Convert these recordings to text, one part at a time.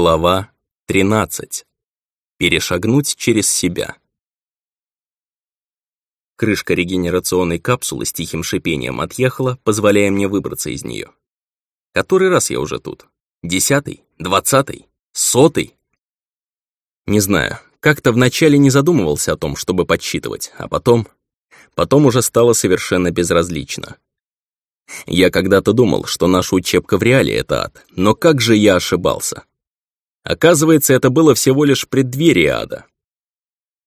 Глава 13. Перешагнуть через себя. Крышка регенерационной капсулы с тихим шипением отъехала, позволяя мне выбраться из нее. Который раз я уже тут? Десятый? Двадцатый? Сотый? Не знаю, как-то вначале не задумывался о том, чтобы подсчитывать, а потом... Потом уже стало совершенно безразлично. Я когда-то думал, что наша учебка в реале — это ад, но как же я ошибался. Оказывается, это было всего лишь преддверие ада.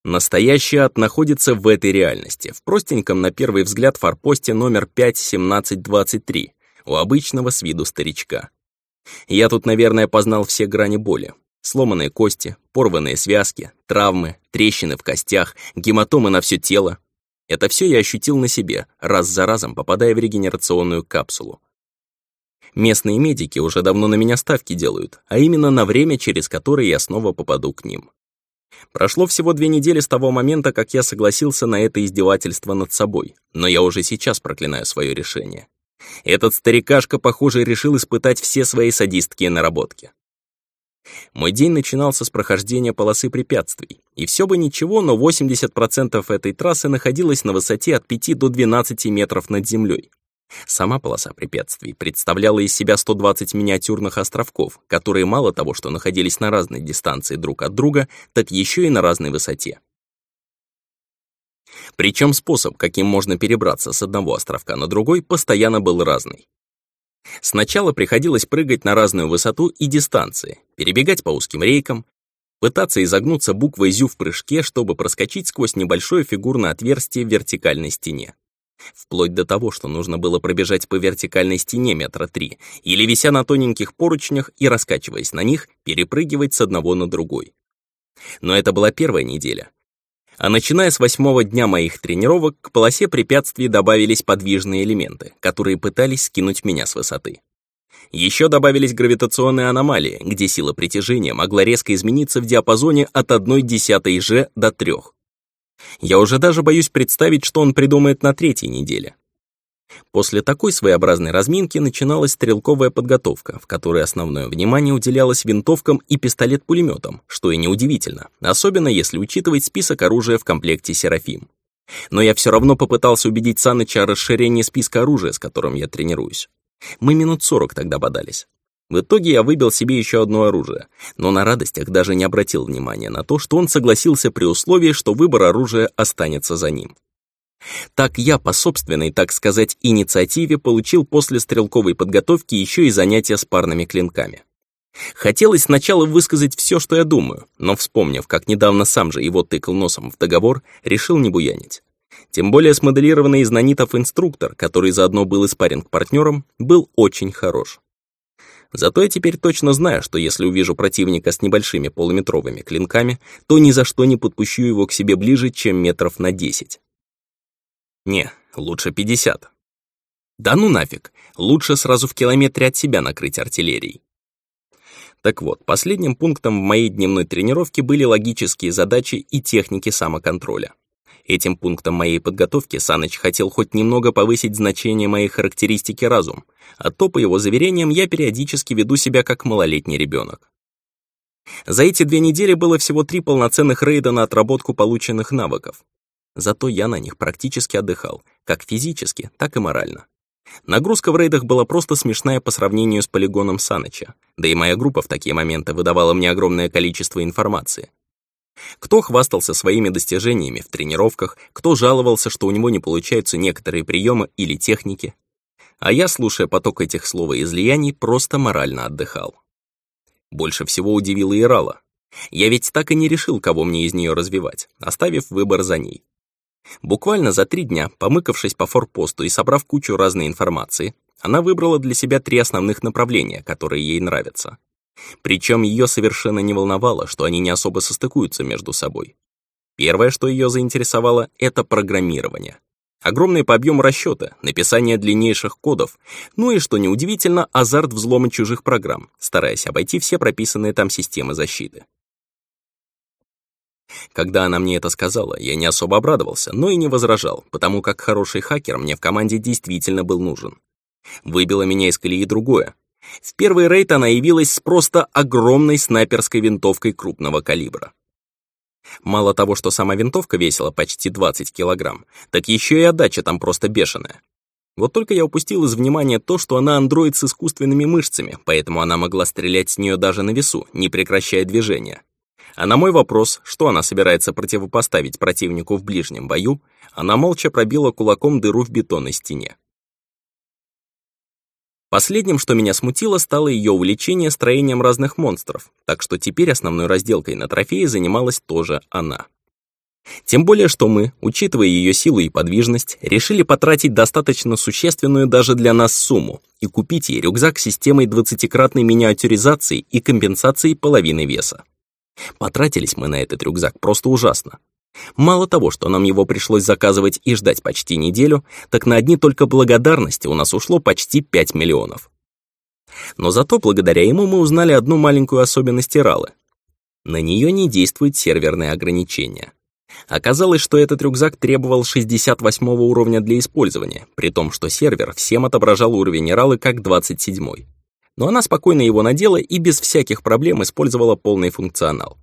Настоящий ад находится в этой реальности, в простеньком на первый взгляд форпосте номер 51723, у обычного с виду старичка. Я тут, наверное, познал все грани боли. Сломанные кости, порванные связки, травмы, трещины в костях, гематомы на все тело. Это все я ощутил на себе, раз за разом попадая в регенерационную капсулу. Местные медики уже давно на меня ставки делают, а именно на время, через которое я снова попаду к ним. Прошло всего две недели с того момента, как я согласился на это издевательство над собой, но я уже сейчас проклинаю свое решение. Этот старикашка, похоже, решил испытать все свои садистские наработки. Мой день начинался с прохождения полосы препятствий, и все бы ничего, но 80% этой трассы находилась на высоте от 5 до 12 метров над землей. Сама полоса препятствий представляла из себя 120 миниатюрных островков, которые мало того, что находились на разной дистанции друг от друга, так еще и на разной высоте. Причем способ, каким можно перебраться с одного островка на другой, постоянно был разный. Сначала приходилось прыгать на разную высоту и дистанции, перебегать по узким рейкам, пытаться изогнуться буквой «зю» в прыжке, чтобы проскочить сквозь небольшое фигурное отверстие в вертикальной стене. Вплоть до того, что нужно было пробежать по вертикальной стене метра три, или, вися на тоненьких поручнях и раскачиваясь на них, перепрыгивать с одного на другой. Но это была первая неделя. А начиная с восьмого дня моих тренировок, к полосе препятствий добавились подвижные элементы, которые пытались скинуть меня с высоты. Еще добавились гравитационные аномалии, где сила притяжения могла резко измениться в диапазоне от 1 десятой G до 3. Я уже даже боюсь представить, что он придумает на третьей неделе. После такой своеобразной разминки начиналась стрелковая подготовка, в которой основное внимание уделялось винтовкам и пистолет-пулеметам, что и неудивительно, особенно если учитывать список оружия в комплекте «Серафим». Но я все равно попытался убедить Саныча о расширении списка оружия, с которым я тренируюсь. Мы минут сорок тогда бодались. В итоге я выбил себе еще одно оружие, но на радостях даже не обратил внимания на то, что он согласился при условии, что выбор оружия останется за ним. Так я по собственной, так сказать, инициативе получил после стрелковой подготовки еще и занятия с парными клинками. Хотелось сначала высказать все, что я думаю, но вспомнив, как недавно сам же его тыкал носом в договор, решил не буянить. Тем более смоделированный из нанитов инструктор, который заодно был и спарринг-партнером, был очень хорош. Зато я теперь точно знаю, что если увижу противника с небольшими полуметровыми клинками, то ни за что не подпущу его к себе ближе, чем метров на 10. Не, лучше 50. Да ну нафиг, лучше сразу в километре от себя накрыть артиллерией. Так вот, последним пунктом в моей дневной тренировке были логические задачи и техники самоконтроля. Этим пунктом моей подготовки Саныч хотел хоть немного повысить значение моей характеристики разум, а то, по его заверениям, я периодически веду себя как малолетний ребенок. За эти две недели было всего три полноценных рейда на отработку полученных навыков. Зато я на них практически отдыхал, как физически, так и морально. Нагрузка в рейдах была просто смешная по сравнению с полигоном Саныча, да и моя группа в такие моменты выдавала мне огромное количество информации. Кто хвастался своими достижениями в тренировках, кто жаловался, что у него не получаются некоторые приемы или техники. А я, слушая поток этих слов и излияний, просто морально отдыхал. Больше всего удивило Ирала. Я ведь так и не решил, кого мне из нее развивать, оставив выбор за ней. Буквально за три дня, помыкавшись по форпосту и собрав кучу разной информации, она выбрала для себя три основных направления, которые ей нравятся. Причем ее совершенно не волновало, что они не особо состыкуются между собой. Первое, что ее заинтересовало, это программирование. Огромный по объему расчета, написание длиннейших кодов, ну и, что неудивительно, азарт взлома чужих программ, стараясь обойти все прописанные там системы защиты. Когда она мне это сказала, я не особо обрадовался, но и не возражал, потому как хороший хакер мне в команде действительно был нужен. Выбило меня из колеи другое. В первый рейд она явилась с просто огромной снайперской винтовкой крупного калибра. Мало того, что сама винтовка весила почти 20 килограмм, так еще и отдача там просто бешеная. Вот только я упустил из внимания то, что она андроид с искусственными мышцами, поэтому она могла стрелять с нее даже на весу, не прекращая движения. А на мой вопрос, что она собирается противопоставить противнику в ближнем бою, она молча пробила кулаком дыру в бетонной стене. Последним, что меня смутило, стало ее увлечение строением разных монстров, так что теперь основной разделкой на трофеи занималась тоже она. Тем более, что мы, учитывая ее силу и подвижность, решили потратить достаточно существенную даже для нас сумму и купить ей рюкзак с системой 20-кратной миниатюризации и компенсацией половины веса. Потратились мы на этот рюкзак просто ужасно. Мало того, что нам его пришлось заказывать и ждать почти неделю, так на одни только благодарности у нас ушло почти 5 миллионов. Но зато благодаря ему мы узнали одну маленькую особенность Иралы. На нее не действуют серверные ограничения. Оказалось, что этот рюкзак требовал 68 уровня для использования, при том, что сервер всем отображал уровень Иралы как 27 -й но она спокойно его надела и без всяких проблем использовала полный функционал.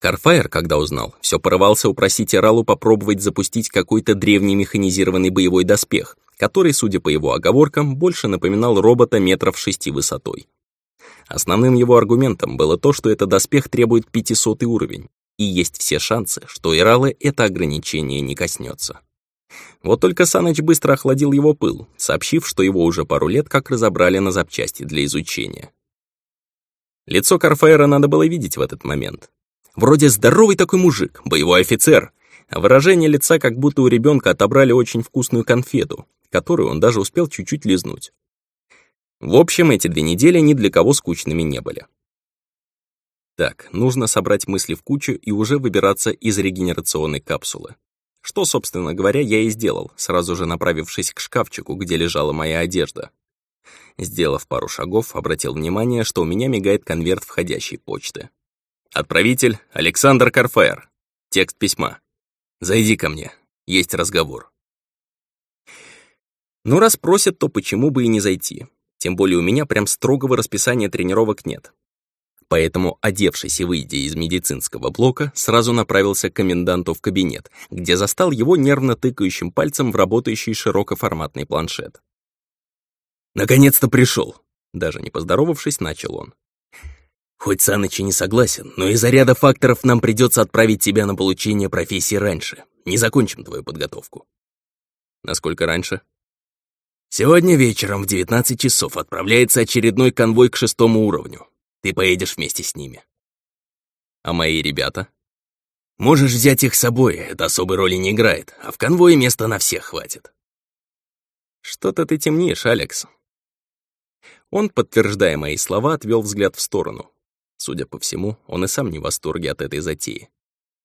Карфайр, когда узнал, все порывался упросить Иралу попробовать запустить какой-то древний механизированный боевой доспех, который, судя по его оговоркам, больше напоминал робота метров шести высотой. Основным его аргументом было то, что этот доспех требует 500 уровень, и есть все шансы, что Иралы это ограничение не коснется. Вот только Саныч быстро охладил его пыл, сообщив, что его уже пару лет как разобрали на запчасти для изучения. Лицо Карфаэра надо было видеть в этот момент. Вроде здоровый такой мужик, боевой офицер, а выражение лица как будто у ребенка отобрали очень вкусную конфету, которую он даже успел чуть-чуть лизнуть. В общем, эти две недели ни для кого скучными не были. Так, нужно собрать мысли в кучу и уже выбираться из регенерационной капсулы. Что, собственно говоря, я и сделал, сразу же направившись к шкафчику, где лежала моя одежда. Сделав пару шагов, обратил внимание, что у меня мигает конверт входящей почты. Отправитель Александр Карфаер. Текст письма. «Зайди ко мне. Есть разговор». Ну, раз просят, то почему бы и не зайти? Тем более у меня прям строгого расписания тренировок нет. Поэтому, одевшись и выйдя из медицинского блока, сразу направился к коменданту в кабинет, где застал его нервно тыкающим пальцем в работающий широкоформатный планшет. «Наконец-то пришел!» Даже не поздоровавшись, начал он. «Хоть Саныч и не согласен, но из-за ряда факторов нам придется отправить тебя на получение профессии раньше. Не закончим твою подготовку». «Насколько раньше?» «Сегодня вечером в 19 часов отправляется очередной конвой к шестому уровню. Ты поедешь вместе с ними. А мои ребята? Можешь взять их с собой, это особой роли не играет, а в конвое места на всех хватит. Что-то ты темнишь, Алекс. Он, подтверждая мои слова, отвел взгляд в сторону. Судя по всему, он и сам не в восторге от этой затеи.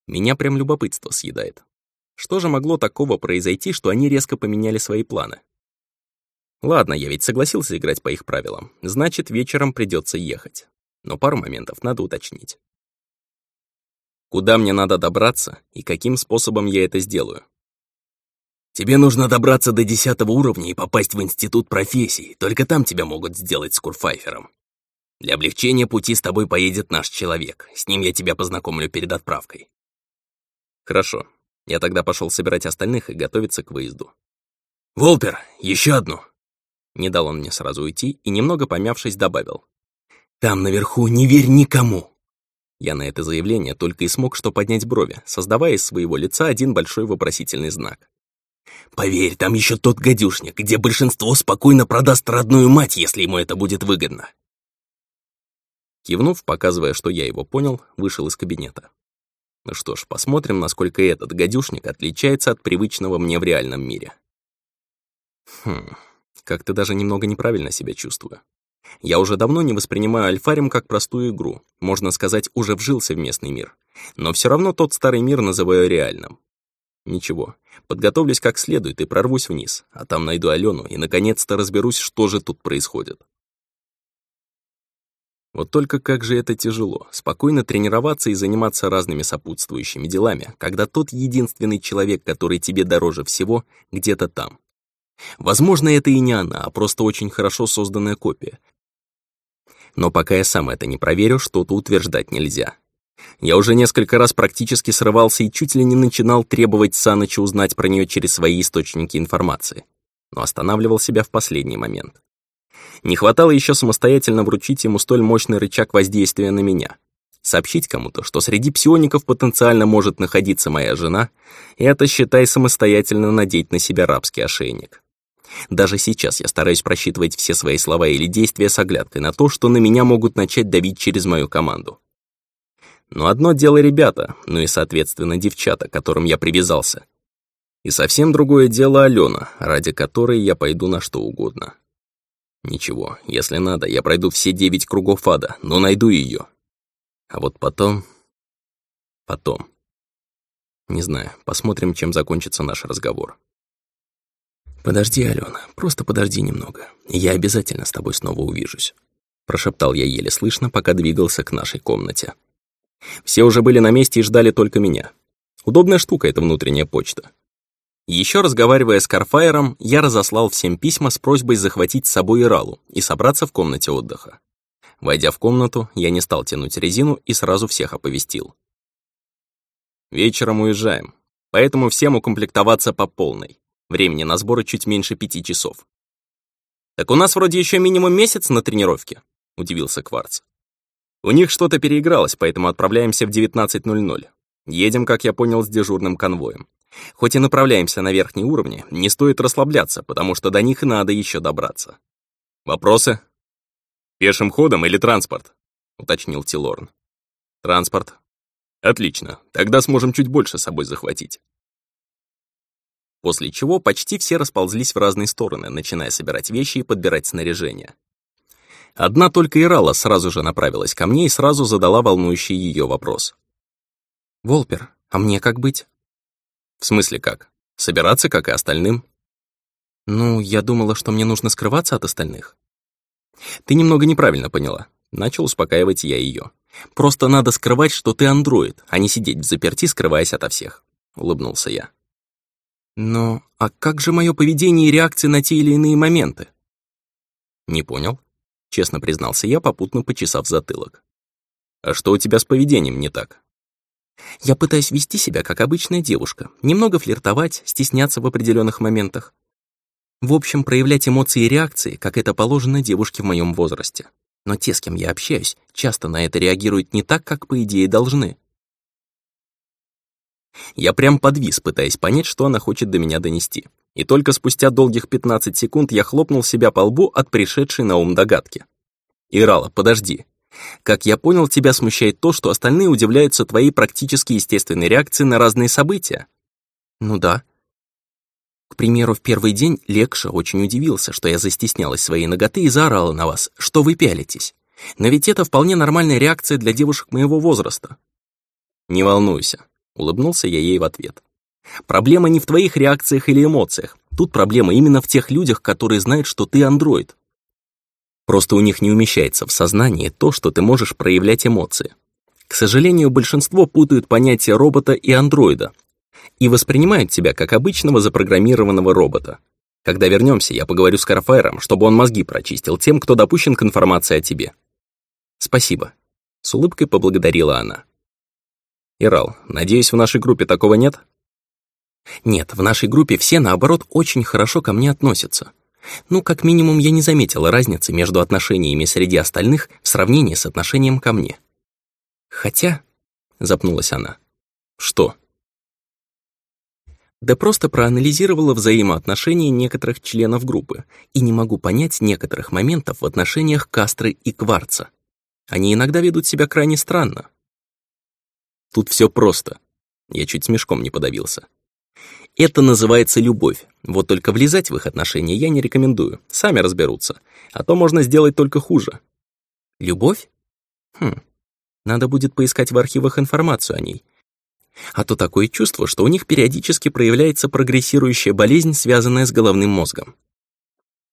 Меня прям любопытство съедает. Что же могло такого произойти, что они резко поменяли свои планы? Ладно, я ведь согласился играть по их правилам. Значит, вечером придется ехать но пару моментов надо уточнить. Куда мне надо добраться и каким способом я это сделаю? Тебе нужно добраться до десятого уровня и попасть в институт профессий, только там тебя могут сделать скурфайфером. Для облегчения пути с тобой поедет наш человек, с ним я тебя познакомлю перед отправкой. Хорошо, я тогда пошел собирать остальных и готовиться к выезду. «Волтер, еще одну!» Не дал он мне сразу уйти и, немного помявшись, добавил. Там наверху не верь никому!» Я на это заявление только и смог что поднять брови, создавая из своего лица один большой вопросительный знак. «Поверь, там еще тот гадюшник, где большинство спокойно продаст родную мать, если ему это будет выгодно!» Кивнув, показывая, что я его понял, вышел из кабинета. Ну что ж, посмотрим, насколько этот гадюшник отличается от привычного мне в реальном мире. Хм, как-то даже немного неправильно себя чувствую. Я уже давно не воспринимаю Альфарим как простую игру, можно сказать, уже вжился в местный мир. Но все равно тот старый мир называю реальным. Ничего, подготовлюсь как следует и прорвусь вниз, а там найду Алену и наконец-то разберусь, что же тут происходит. Вот только как же это тяжело, спокойно тренироваться и заниматься разными сопутствующими делами, когда тот единственный человек, который тебе дороже всего, где-то там. Возможно, это и не она, а просто очень хорошо созданная копия. Но пока я сам это не проверю, что-то утверждать нельзя. Я уже несколько раз практически срывался и чуть ли не начинал требовать Саныча узнать про нее через свои источники информации. Но останавливал себя в последний момент. Не хватало еще самостоятельно вручить ему столь мощный рычаг воздействия на меня. Сообщить кому-то, что среди псиоников потенциально может находиться моя жена, и это, считай, самостоятельно надеть на себя рабский ошейник. Даже сейчас я стараюсь просчитывать все свои слова или действия с оглядкой на то, что на меня могут начать давить через мою команду. Но одно дело ребята, ну и, соответственно, девчата, к которым я привязался. И совсем другое дело Алена, ради которой я пойду на что угодно. Ничего, если надо, я пройду все девять кругов ада, но найду ее. А вот потом... Потом. Не знаю, посмотрим, чем закончится наш разговор. «Подожди, Алена, просто подожди немного. Я обязательно с тобой снова увижусь», прошептал я еле слышно, пока двигался к нашей комнате. Все уже были на месте и ждали только меня. Удобная штука эта внутренняя почта. Еще разговаривая с Карфайером, я разослал всем письма с просьбой захватить с собой Иралу и собраться в комнате отдыха. Войдя в комнату, я не стал тянуть резину и сразу всех оповестил. Вечером уезжаем, поэтому всем укомплектоваться по полной. Времени на сборы чуть меньше пяти часов. «Так у нас вроде еще минимум месяц на тренировке», — удивился Кварц. «У них что-то переигралось, поэтому отправляемся в 19.00. Едем, как я понял, с дежурным конвоем. Хоть и направляемся на верхние уровни, не стоит расслабляться, потому что до них надо еще добраться. Вопросы? Пешим ходом или транспорт? Уточнил Тилорн. Транспорт. Отлично, тогда сможем чуть больше с собой захватить. После чего почти все расползлись в разные стороны, начиная собирать вещи и подбирать снаряжение. Одна только Ирала сразу же направилась ко мне и сразу задала волнующий ее вопрос. «Волпер, а мне как быть?» В смысле как? Собираться, как и остальным? Ну, я думала, что мне нужно скрываться от остальных. Ты немного неправильно поняла. Начал успокаивать я ее. Просто надо скрывать, что ты андроид, а не сидеть в заперти, скрываясь ото всех. Улыбнулся я. Но а как же мое поведение и реакции на те или иные моменты? Не понял. Честно признался я, попутно почесав затылок. А что у тебя с поведением не так? Я пытаюсь вести себя как обычная девушка, немного флиртовать, стесняться в определенных моментах. В общем, проявлять эмоции и реакции, как это положено девушке в моем возрасте. Но те, с кем я общаюсь, часто на это реагируют не так, как по идее должны. Я прям подвис, пытаясь понять, что она хочет до меня донести. И только спустя долгих 15 секунд я хлопнул себя по лбу от пришедшей на ум догадки. «Ирала, подожди, как я понял, тебя смущает то, что остальные удивляются твоей практически естественной реакции на разные события. Ну да. К примеру, в первый день Лекша очень удивился, что я застеснялась своей ноготы и заорала на вас, что вы пялитесь. Но ведь это вполне нормальная реакция для девушек моего возраста. Не волнуйся, улыбнулся я ей в ответ. Проблема не в твоих реакциях или эмоциях. Тут проблема именно в тех людях, которые знают, что ты андроид. Просто у них не умещается в сознании то, что ты можешь проявлять эмоции. К сожалению, большинство путают понятия робота и андроида и воспринимают тебя как обычного запрограммированного робота. Когда вернемся, я поговорю с Карфайром, чтобы он мозги прочистил тем, кто допущен к информации о тебе. Спасибо. С улыбкой поблагодарила она. Ирал, надеюсь, в нашей группе такого нет? Нет, в нашей группе все, наоборот, очень хорошо ко мне относятся. Ну, как минимум, я не заметила разницы между отношениями среди остальных в сравнении с отношением ко мне. Хотя, запнулась она. Что? Да просто проанализировала взаимоотношения некоторых членов группы и не могу понять некоторых моментов в отношениях Кастры и Кварца. Они иногда ведут себя крайне странно. Тут все просто. Я чуть смешком не подавился. Это называется любовь. Вот только влезать в их отношения я не рекомендую. Сами разберутся. А то можно сделать только хуже. Любовь? Хм. Надо будет поискать в архивах информацию о ней. А то такое чувство, что у них периодически проявляется прогрессирующая болезнь, связанная с головным мозгом.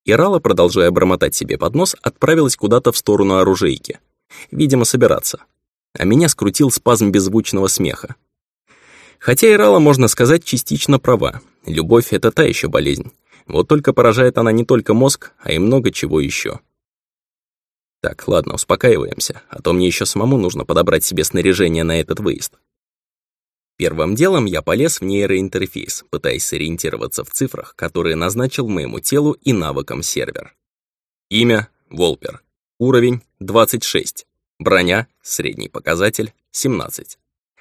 Ирала, продолжая бормотать себе под нос, отправилась куда-то в сторону оружейки. Видимо, собираться. А меня скрутил спазм беззвучного смеха. Хотя Ирала, можно сказать, частично права. Любовь — это та еще болезнь. Вот только поражает она не только мозг, а и много чего еще. Так, ладно, успокаиваемся, а то мне еще самому нужно подобрать себе снаряжение на этот выезд. Первым делом я полез в нейроинтерфейс, пытаясь сориентироваться в цифрах, которые назначил моему телу и навыкам сервер. Имя — Волпер. Уровень — 26. Броня — средний показатель — 17.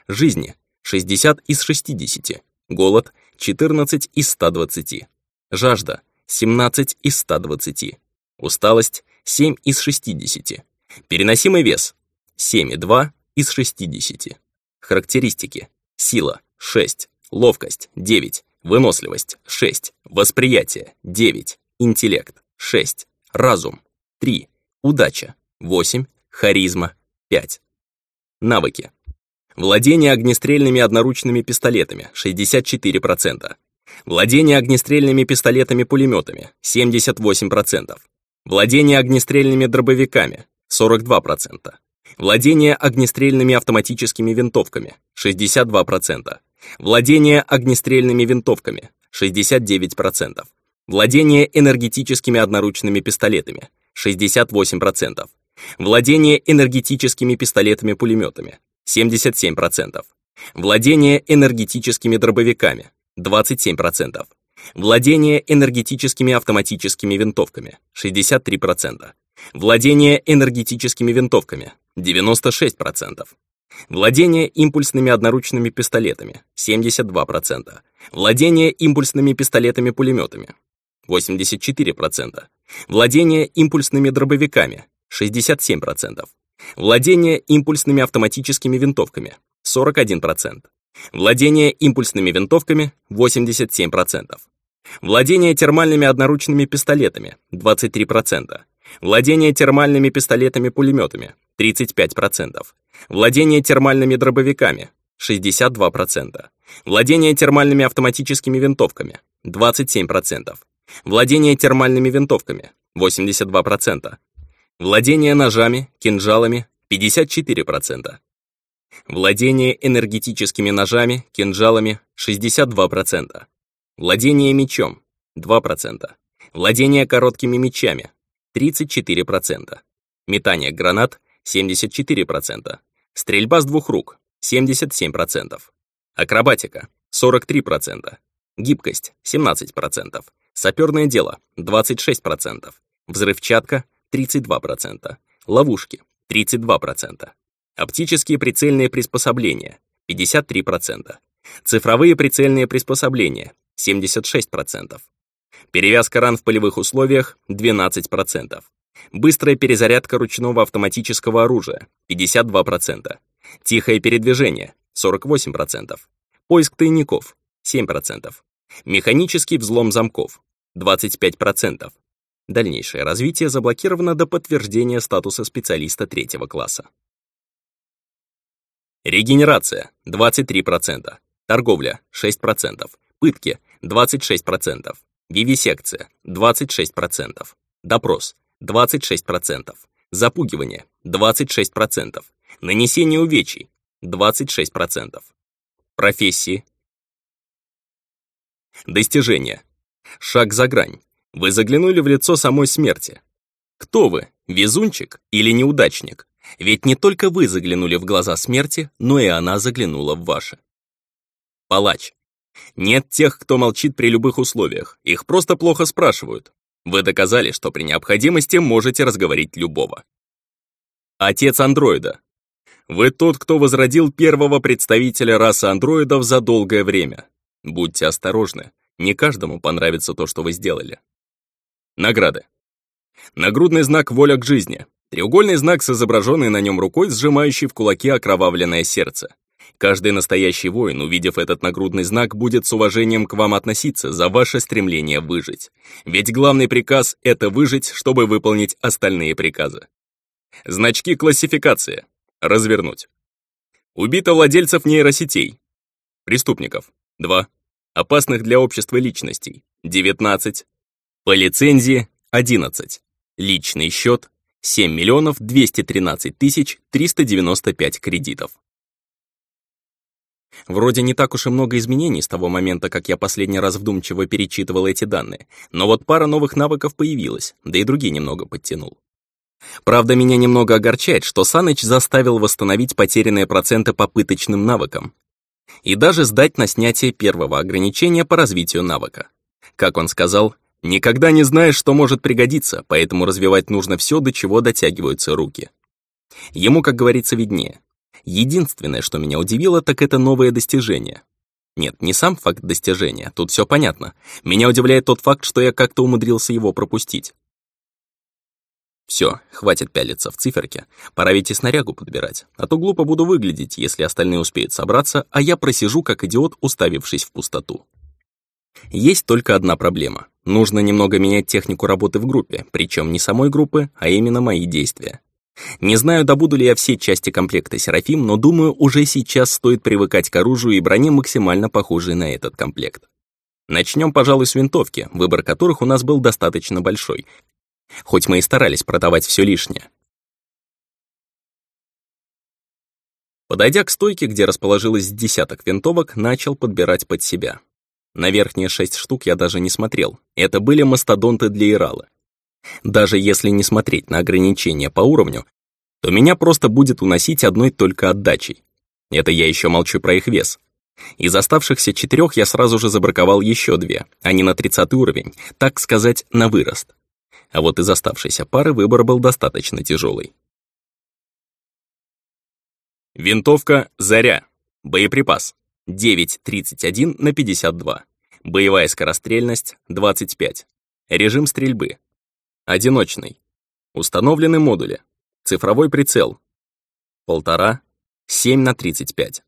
Жизни — 60 из 60. Голод — 14 из 120. Жажда — 17 из 120. Усталость — 7 из 60. Переносимый вес — 7,2 из 60. Характеристики Сила — 6. Ловкость — 9. Выносливость — 6. Восприятие — 9. Интеллект — 6. Разум — 3. Удача — 8. Харизма — 5. Навыки. Владение огнестрельными одноручными пистолетами — 64%. Владение огнестрельными пистолетами-пулеметами — 78%. Владение огнестрельными дробовиками — 42%. Владение огнестрельными автоматическими винтовками – 62%. Владение огнестрельными винтовками – 69%. Владение энергетическими одноручными пистолетами – 68%. Владение энергетическими пистолетами-пулеметами – 77%. Владение энергетическими дробовиками – 27%. Владение энергетическими автоматическими винтовками – 63%. Владение энергетическими винтовками 96%. Владение импульсными одноручными пистолетами 72%. Владение импульсными пистолетами-пулеметами 84%. Владение импульсными дробовиками 67%. Владение импульсными автоматическими винтовками 41%. Владение импульсными винтовками 87%. Владение термальными одноручными пистолетами 23%. Владение термальными пистолетами-пулеметами — 35%. Владение термальными дробовиками — 62%. Владение термальными автоматическими винтовками — 27%. Владение термальными винтовками — 82%. Владение ножами, кинжалами — 54%. Владение энергетическими ножами, кинжалами — 62%. Владение мечом — 2%. Владение короткими мечами 34%. Метание гранат 74%. Стрельба с двух рук 77%. Акробатика 43%. Гибкость 17%. Саперное дело 26%. Взрывчатка 32%. Ловушки 32%. Оптические прицельные приспособления 53%. Цифровые прицельные приспособления 76%. Перевязка ран в полевых условиях — 12%. Быстрая перезарядка ручного автоматического оружия — 52%. Тихое передвижение — 48%. Поиск тайников — 7%. Механический взлом замков — 25%. Дальнейшее развитие заблокировано до подтверждения статуса специалиста третьего класса. Регенерация — 23%. Торговля — 6%. Пытки — 26%. Вивисекция – 26%. Допрос – 26%. Запугивание – 26%. Нанесение увечий – 26%. Профессии. Достижения. Шаг за грань. Вы заглянули в лицо самой смерти. Кто вы, везунчик или неудачник? Ведь не только вы заглянули в глаза смерти, но и она заглянула в ваши. Палач. Нет тех, кто молчит при любых условиях, их просто плохо спрашивают. Вы доказали, что при необходимости можете разговорить любого. Отец андроида. Вы тот, кто возродил первого представителя расы андроидов за долгое время. Будьте осторожны, не каждому понравится то, что вы сделали. Награды. Нагрудный знак «Воля к жизни». Треугольный знак с изображенной на нем рукой, сжимающей в кулаке окровавленное сердце. Каждый настоящий воин, увидев этот нагрудный знак, будет с уважением к вам относиться за ваше стремление выжить. Ведь главный приказ — это выжить, чтобы выполнить остальные приказы. Значки классификации. Развернуть. Убито владельцев нейросетей. Преступников. 2. Опасных для общества личностей. 19. По лицензии. 11. Личный счет. 7 миллионов 213 тысяч 395 кредитов. Вроде не так уж и много изменений с того момента, как я последний раз вдумчиво перечитывал эти данные, но вот пара новых навыков появилась, да и другие немного подтянул. Правда, меня немного огорчает, что Саныч заставил восстановить потерянные проценты по пыточным навыкам и даже сдать на снятие первого ограничения по развитию навыка. Как он сказал, «Никогда не знаешь, что может пригодиться, поэтому развивать нужно все, до чего дотягиваются руки». Ему, как говорится, виднее. Единственное, что меня удивило, так это новое достижение. Нет, не сам факт достижения, тут все понятно. Меня удивляет тот факт, что я как-то умудрился его пропустить. Все, хватит пялиться в циферке, пора ведь и снарягу подбирать, а то глупо буду выглядеть, если остальные успеют собраться, а я просижу как идиот, уставившись в пустоту. Есть только одна проблема. Нужно немного менять технику работы в группе, причем не самой группы, а именно мои действия. Не знаю, добуду ли я все части комплекта Серафим, но думаю, уже сейчас стоит привыкать к оружию и броне, максимально похожей на этот комплект. Начнем, пожалуй, с винтовки, выбор которых у нас был достаточно большой, хоть мы и старались продавать все лишнее. Подойдя к стойке, где расположилось десяток винтовок, начал подбирать под себя. На верхние шесть штук я даже не смотрел. Это были мастодонты для Ирала. Даже если не смотреть на ограничения по уровню, то меня просто будет уносить одной только отдачей. Это я еще молчу про их вес. Из оставшихся четырех я сразу же забраковал еще две, а не на 30 уровень, так сказать, на вырост а вот из оставшейся пары выбор был достаточно тяжелый. Винтовка «Заря». Боеприпас 9.31 на 52. Боевая скорострельность 25. Режим стрельбы. Одиночный. Установлены модули. Цифровой прицел. Полтора. 7 на 35.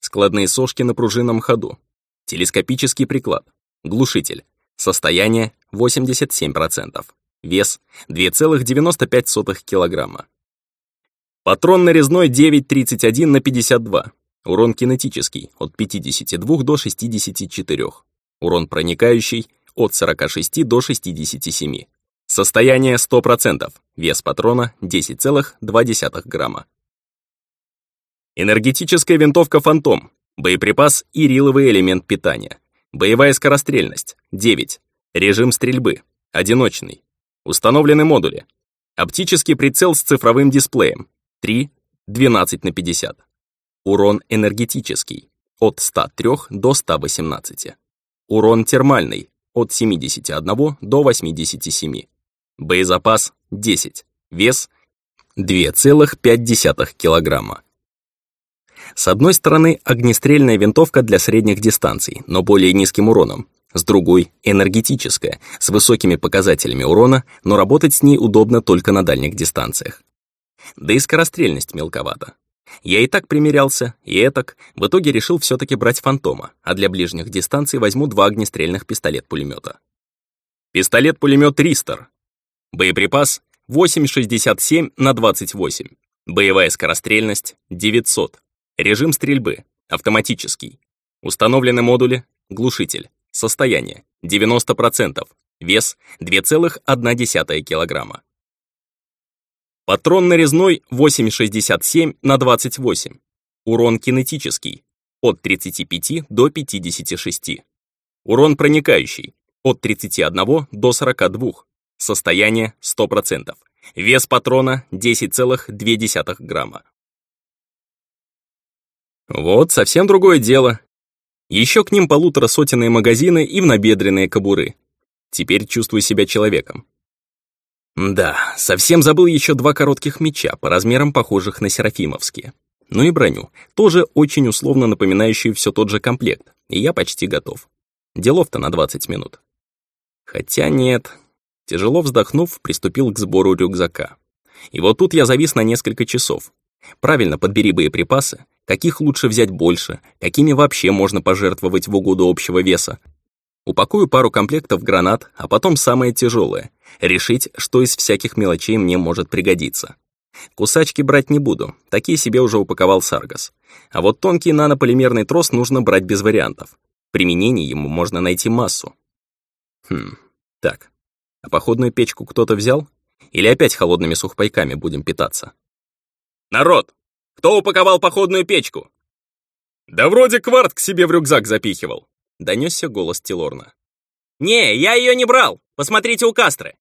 Складные сошки на пружинном ходу. Телескопический приклад. Глушитель. Состояние 87%. Вес 2,95 килограмма. Патрон нарезной 9,31 на 52. Урон кинетический от 52 до 64. Урон проникающий от 46 до 67. Состояние 100%. Вес патрона 10,2 грамма. Энергетическая винтовка «Фантом». Боеприпас и риловый элемент питания. Боевая скорострельность — 9. Режим стрельбы — одиночный. Установлены модули. Оптический прицел с цифровым дисплеем — 3, 12 на 50. Урон энергетический — от 103 до 118. Урон термальный — от 71 до 87. Боезапас — 10. Вес — 2,5 килограмма. С одной стороны, огнестрельная винтовка для средних дистанций, но более низким уроном. С другой — энергетическая, с высокими показателями урона, но работать с ней удобно только на дальних дистанциях. Да и скорострельность мелковата. Я и так примерялся, и этак, в итоге решил все таки брать фантома, а для ближних дистанций возьму два огнестрельных пистолет-пулемета. Пистолет-пулемет Ристер. Боеприпас 8,67 на 28. Боевая скорострельность 900. Режим стрельбы. Автоматический. Установлены модули. Глушитель. Состояние. 90%. Вес 2,1 килограмма. Патрон нарезной 8,67 на 28. Урон кинетический. От 35 до 56. Урон проникающий. От 31 до 42. Состояние 100%. Вес патрона 10,2 грамма. Вот, совсем другое дело. Еще к ним полутора сотенные магазины и в набедренные кобуры. Теперь чувствую себя человеком. Да, совсем забыл еще два коротких меча, по размерам похожих на серафимовские. Ну и броню, тоже очень условно напоминающую все тот же комплект, и я почти готов. Делов-то на 20 минут. Хотя нет. Тяжело вздохнув, приступил к сбору рюкзака. И вот тут я завис на несколько часов. Правильно подбери боеприпасы, каких лучше взять больше, какими вообще можно пожертвовать в угоду общего веса. Упакую пару комплектов гранат, а потом самое тяжелое — решить, что из всяких мелочей мне может пригодиться. Кусачки брать не буду, такие себе уже упаковал Саргас. А вот тонкий нанополимерный трос нужно брать без вариантов. Применений ему можно найти массу. Хм, так. А походную печку кто-то взял? Или опять холодными сухпайками будем питаться? «Народ, кто упаковал походную печку?» Да вроде кварт к себе в рюкзак запихивал. Донесся голос Тилорна. «Не, я ее не брал! Посмотрите у Кастры!»